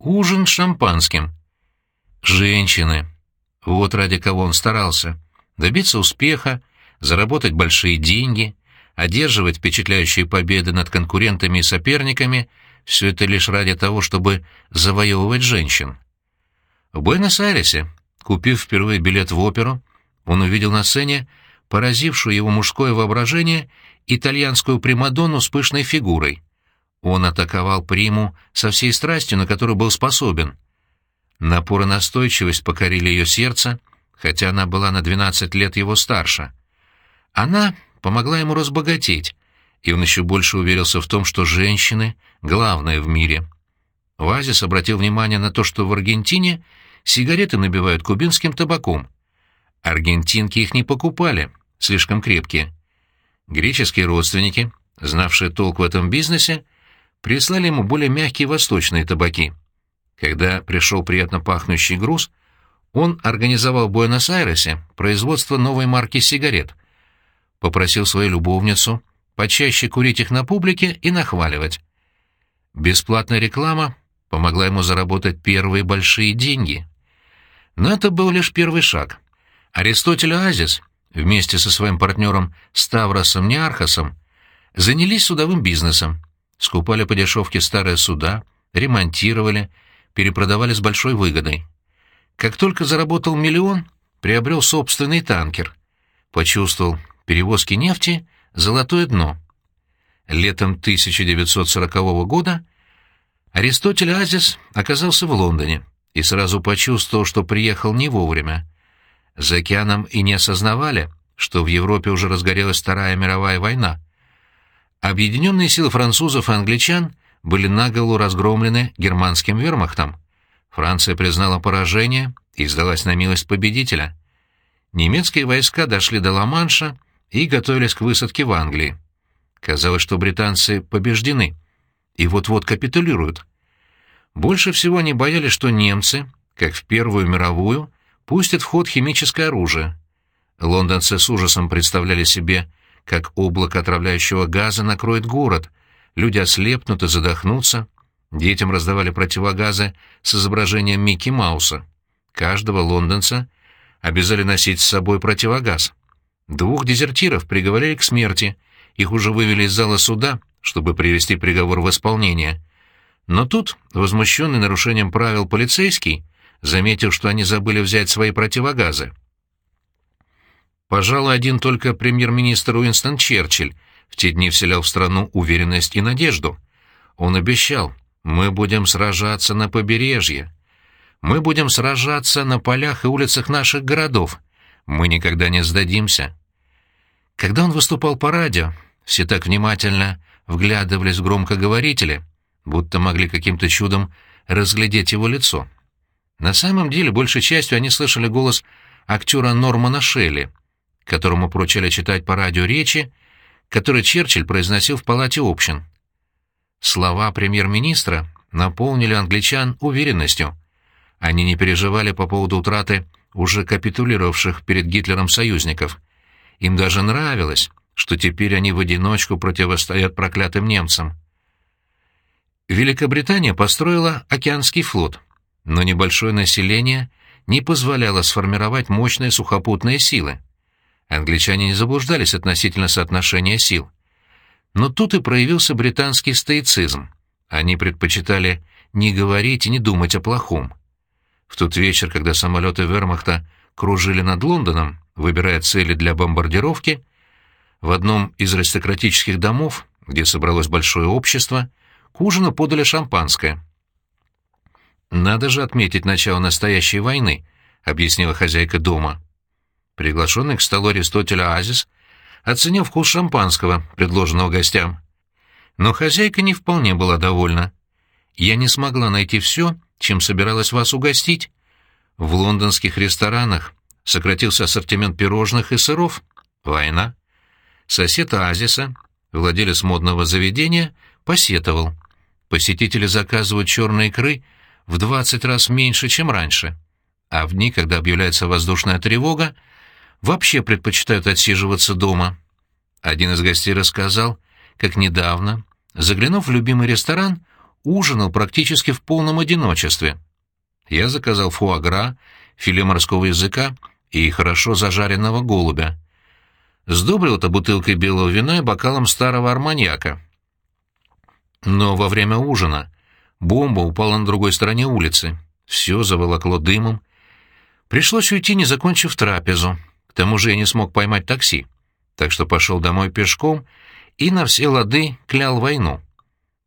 ужин с шампанским. Женщины. Вот ради кого он старался. Добиться успеха, заработать большие деньги, одерживать впечатляющие победы над конкурентами и соперниками — все это лишь ради того, чтобы завоевывать женщин. В Буэнос-Айресе, купив впервые билет в оперу, он увидел на сцене поразившую его мужское воображение итальянскую примадонну с пышной фигурой. Он атаковал приму со всей страстью, на которую был способен. Напор и настойчивость покорили ее сердце, хотя она была на 12 лет его старше. Она помогла ему разбогатеть, и он еще больше уверился в том, что женщины — главное в мире. Вазис обратил внимание на то, что в Аргентине сигареты набивают кубинским табаком. Аргентинки их не покупали, слишком крепкие. Греческие родственники, знавшие толк в этом бизнесе, прислали ему более мягкие восточные табаки. Когда пришел приятно пахнущий груз, он организовал в Буэнос-Айресе производство новой марки сигарет. Попросил свою любовницу почаще курить их на публике и нахваливать. Бесплатная реклама помогла ему заработать первые большие деньги. Но это был лишь первый шаг. Аристотель и Азис вместе со своим партнером Ставросом Неархосом занялись судовым бизнесом, скупали по дешевке старые суда, ремонтировали, перепродавали с большой выгодой. Как только заработал миллион, приобрел собственный танкер, почувствовал перевозки нефти — «Золотое дно». Летом 1940 года Аристотель Азис оказался в Лондоне и сразу почувствовал, что приехал не вовремя. За океаном и не осознавали, что в Европе уже разгорелась Вторая мировая война. Объединенные силы французов и англичан были наголо разгромлены германским вермахтом. Франция признала поражение и сдалась на милость победителя. Немецкие войска дошли до Ла-Манша и готовились к высадке в Англии. Казалось, что британцы побеждены и вот-вот капитулируют. Больше всего они боялись, что немцы, как в Первую мировую, пустят в ход химическое оружие. Лондонцы с ужасом представляли себе, как облако отравляющего газа накроет город, люди ослепнут и задохнутся. Детям раздавали противогазы с изображением Микки Мауса. Каждого лондонца обязали носить с собой противогаз. Двух дезертиров приговорили к смерти, их уже вывели из зала суда, чтобы привести приговор в исполнение. Но тут, возмущенный нарушением правил полицейский, заметил, что они забыли взять свои противогазы. Пожалуй, один только премьер-министр Уинстон Черчилль в те дни вселял в страну уверенность и надежду. Он обещал, мы будем сражаться на побережье. Мы будем сражаться на полях и улицах наших городов. Мы никогда не сдадимся. Когда он выступал по радио, все так внимательно вглядывались в громкоговорители, будто могли каким-то чудом разглядеть его лицо. На самом деле, большей частью они слышали голос актера Нормана Шелли, которому поручали читать по радио речи, которые Черчилль произносил в палате общин. Слова премьер-министра наполнили англичан уверенностью. Они не переживали по поводу утраты уже капитулировавших перед Гитлером союзников — им даже нравилось, что теперь они в одиночку противостоят проклятым немцам. Великобритания построила океанский флот, но небольшое население не позволяло сформировать мощные сухопутные силы. Англичане не заблуждались относительно соотношения сил. Но тут и проявился британский стоицизм. Они предпочитали не говорить и не думать о плохом. В тот вечер, когда самолеты вермахта кружили над Лондоном, выбирая цели для бомбардировки, в одном из аристократических домов, где собралось большое общество, к ужину подали шампанское. «Надо же отметить начало настоящей войны», — объяснила хозяйка дома. Приглашенный к столу Аристотеля Азис оценил вкус шампанского, предложенного гостям. Но хозяйка не вполне была довольна. «Я не смогла найти все, чем собиралась вас угостить. В лондонских ресторанах сократился ассортимент пирожных и сыров. Война. Сосед Азиса, владелец модного заведения, посетовал. Посетители заказывают черные икры в 20 раз меньше, чем раньше. А в дни, когда объявляется воздушная тревога, вообще предпочитают отсиживаться дома. Один из гостей рассказал, как недавно, заглянув в любимый ресторан, ужинал практически в полном одиночестве. Я заказал фуагра, филе морского языка и хорошо зажаренного голубя. Сдобрил это бутылкой белого вина и бокалом старого арманьяка. Но во время ужина бомба упала на другой стороне улицы. Все заволокло дымом. Пришлось уйти, не закончив трапезу. К тому же я не смог поймать такси, так что пошел домой пешком и на все лады клял войну.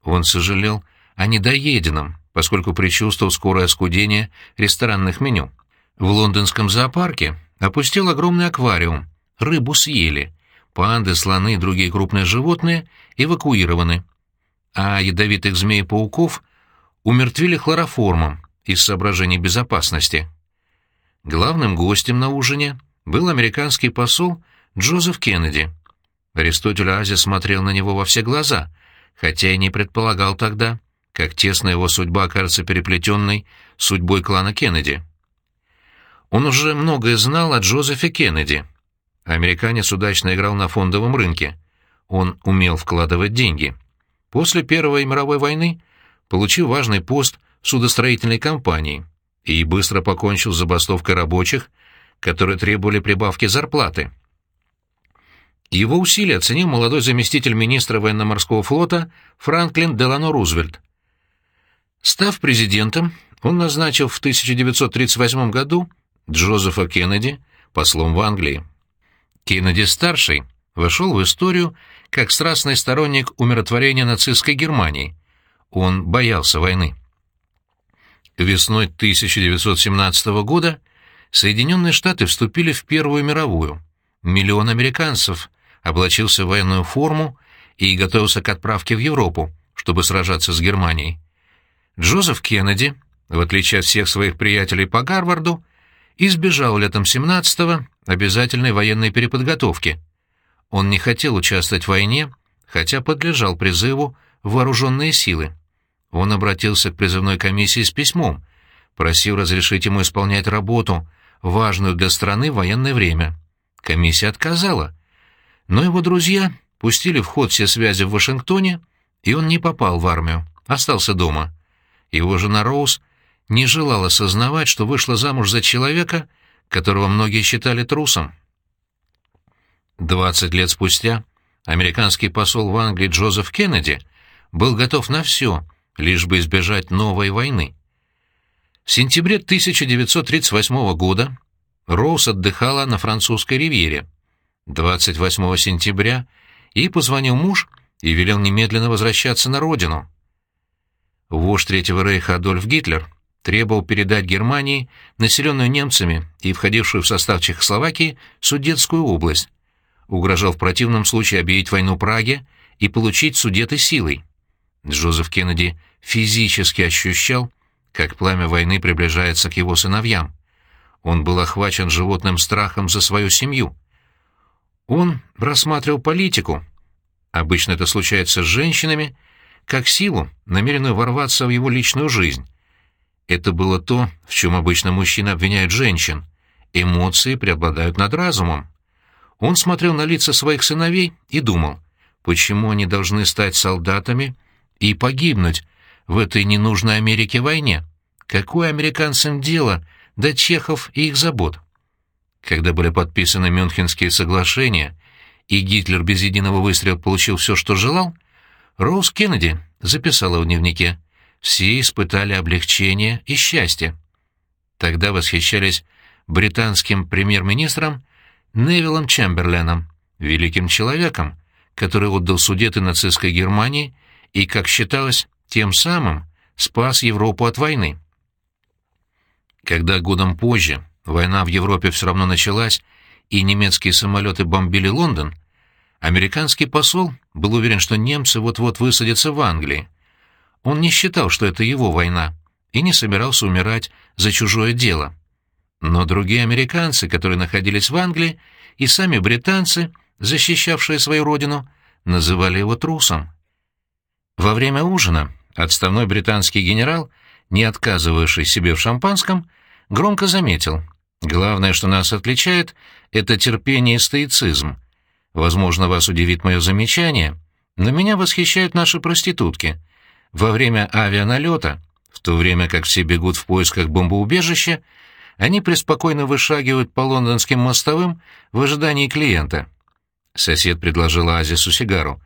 Он сожалел о недоеденном, поскольку предчувствовал скорое оскудение ресторанных меню. В лондонском зоопарке опустил огромный аквариум, рыбу съели, панды, слоны и другие крупные животные эвакуированы, а ядовитых змей-пауков умертвили хлороформом из соображений безопасности. Главным гостем на ужине был американский посол Джозеф Кеннеди. Аристотель Ази смотрел на него во все глаза, хотя и не предполагал тогда, как тесно его судьба окажется переплетенной судьбой клана Кеннеди. Он уже многое знал о Джозефе Кеннеди. Американец удачно играл на фондовом рынке. Он умел вкладывать деньги. После Первой мировой войны получил важный пост в судостроительной компании и быстро покончил с забастовкой рабочих, которые требовали прибавки зарплаты. Его усилия оценил молодой заместитель министра военно-морского флота Франклин Делано Рузвельт. Став президентом, он назначил в 1938 году Джозефа Кеннеди послом в Англии. Кеннеди-старший вошел в историю как страстный сторонник умиротворения нацистской Германии. Он боялся войны. Весной 1917 года Соединенные Штаты вступили в Первую мировую. Миллион американцев облачился в военную форму и готовился к отправке в Европу, чтобы сражаться с Германией. Джозеф Кеннеди, в отличие от всех своих приятелей по Гарварду, избежал летом 17-го обязательной военной переподготовки. Он не хотел участвовать в войне, хотя подлежал призыву в вооруженные силы. Он обратился к призывной комиссии с письмом, просил разрешить ему исполнять работу, важную для страны военное время. Комиссия отказала, но его друзья пустили в ход все связи в Вашингтоне, и он не попал в армию, остался дома. Его жена Роуз не желала сознавать, что вышла замуж за человека, которого многие считали трусом. Двадцать лет спустя американский посол в Англии Джозеф Кеннеди был готов на все, лишь бы избежать новой войны. В сентябре 1938 года Роуз отдыхала на французской ривьере. 28 сентября ей позвонил муж и велел немедленно возвращаться на родину. Вождь Третьего Рейха Адольф Гитлер требовал передать Германии, населенную немцами и входившую в состав Чехословакии, Судетскую область. Угрожал в противном случае объявить войну Праге и получить Судеты силой. Джозеф Кеннеди физически ощущал, как пламя войны приближается к его сыновьям. Он был охвачен животным страхом за свою семью. Он рассматривал политику, обычно это случается с женщинами, как силу, намеренную ворваться в его личную жизнь. Это было то, в чем обычно мужчины обвиняют женщин. Эмоции преобладают над разумом. Он смотрел на лица своих сыновей и думал, почему они должны стать солдатами и погибнуть в этой ненужной Америке войне. Какое американцам дело до чехов и их забот? Когда были подписаны Мюнхенские соглашения, и Гитлер без единого выстрела получил все, что желал, Роуз Кеннеди записала в дневнике «Все испытали облегчение и счастье». Тогда восхищались британским премьер-министром Невиллом Чемберленом, великим человеком, который отдал судеты нацистской Германии и, как считалось, тем самым спас Европу от войны. Когда годом позже война в Европе все равно началась, и немецкие самолеты бомбили Лондон, Американский посол был уверен, что немцы вот-вот высадятся в Англии. Он не считал, что это его война, и не собирался умирать за чужое дело. Но другие американцы, которые находились в Англии, и сами британцы, защищавшие свою родину, называли его трусом. Во время ужина отставной британский генерал, не отказывавший себе в шампанском, громко заметил, «Главное, что нас отличает, это терпение и стоицизм, Возможно, вас удивит мое замечание, но меня восхищают наши проститутки. во время авианалета, в то время как все бегут в поисках бомбоубежища, они преспокойно вышагивают по лондонским мостовым в ожидании клиента. Сосед предложил Азису сигару.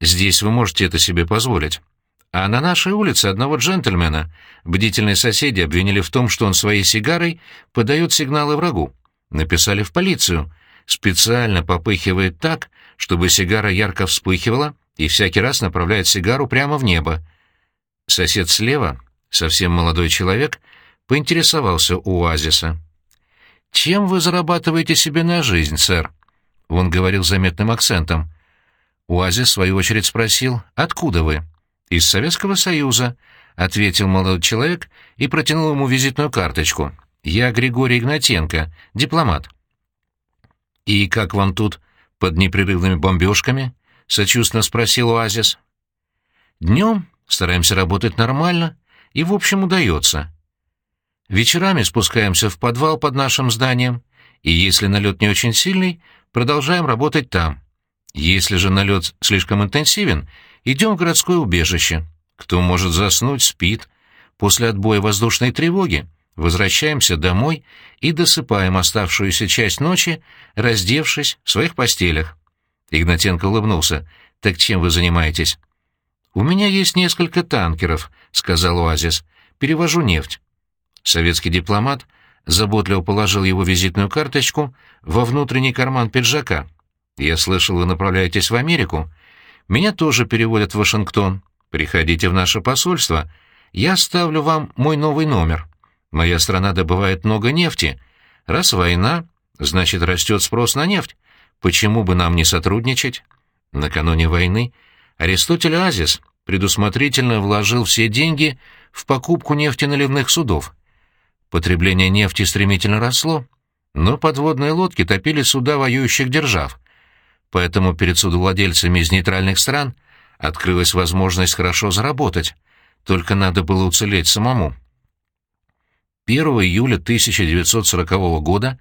«Здесь вы можете это себе позволить. А на нашей улице одного джентльмена бдительные соседи обвинили в том, что он своей сигарой подает сигналы врагу. Написали в полицию. Специально попыхивает так, чтобы сигара ярко вспыхивала и всякий раз направляет сигару прямо в небо. Сосед слева, совсем молодой человек, поинтересовался у Оазиса. «Чем вы зарабатываете себе на жизнь, сэр?» Он говорил заметным акцентом. Уазис, в свою очередь, спросил, «Откуда вы?» «Из Советского Союза», — ответил молодой человек и протянул ему визитную карточку. «Я Григорий Игнатенко, дипломат». «И как вам тут, под непрерывными бомбежками?» — сочувственно спросил Оазис. «Днем стараемся работать нормально, и, в общем, удается. Вечерами спускаемся в подвал под нашим зданием, и если налет не очень сильный, продолжаем работать там. Если же налет слишком интенсивен, идем в городское убежище. Кто может заснуть, спит. После отбоя воздушной тревоги возвращаемся домой и досыпаем оставшуюся часть ночи, раздевшись в своих постелях. Игнатенко улыбнулся. «Так чем вы занимаетесь?» «У меня есть несколько танкеров», — сказал Оазис. «Перевожу нефть». Советский дипломат заботливо положил его визитную карточку во внутренний карман пиджака. «Я слышал, вы направляетесь в Америку. Меня тоже переводят в Вашингтон. Приходите в наше посольство. Я ставлю вам мой новый номер. Моя страна добывает много нефти. Раз война, значит, растет спрос на нефть. Почему бы нам не сотрудничать?» Накануне войны Аристотель Азис предусмотрительно вложил все деньги в покупку нефтеналивных судов. Потребление нефти стремительно росло, но подводные лодки топили суда воюющих держав. Поэтому перед судовладельцами из нейтральных стран открылась возможность хорошо заработать, только надо было уцелеть самому. 1 июля 1940 года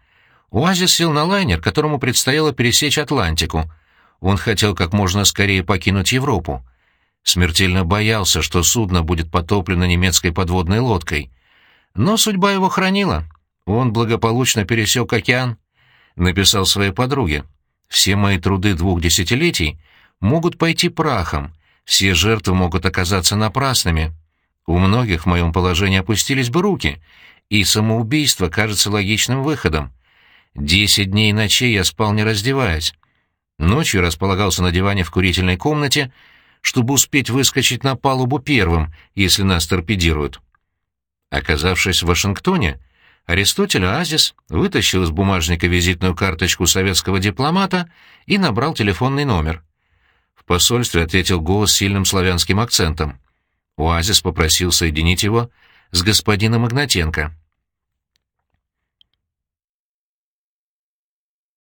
Уазис сел на лайнер, которому предстояло пересечь Атлантику. Он хотел как можно скорее покинуть Европу. Смертельно боялся, что судно будет потоплено немецкой подводной лодкой — но судьба его хранила. Он благополучно пересек океан. Написал своей подруге. «Все мои труды двух десятилетий могут пойти прахом, все жертвы могут оказаться напрасными. У многих в моем положении опустились бы руки, и самоубийство кажется логичным выходом. Десять дней и ночей я спал не раздеваясь. Ночью располагался на диване в курительной комнате, чтобы успеть выскочить на палубу первым, если нас торпедируют. Оказавшись в Вашингтоне, Аристотель Азис вытащил из бумажника визитную карточку советского дипломата и набрал телефонный номер. В посольстве ответил голос с сильным славянским акцентом. Оазис попросил соединить его с господином Игнатенко.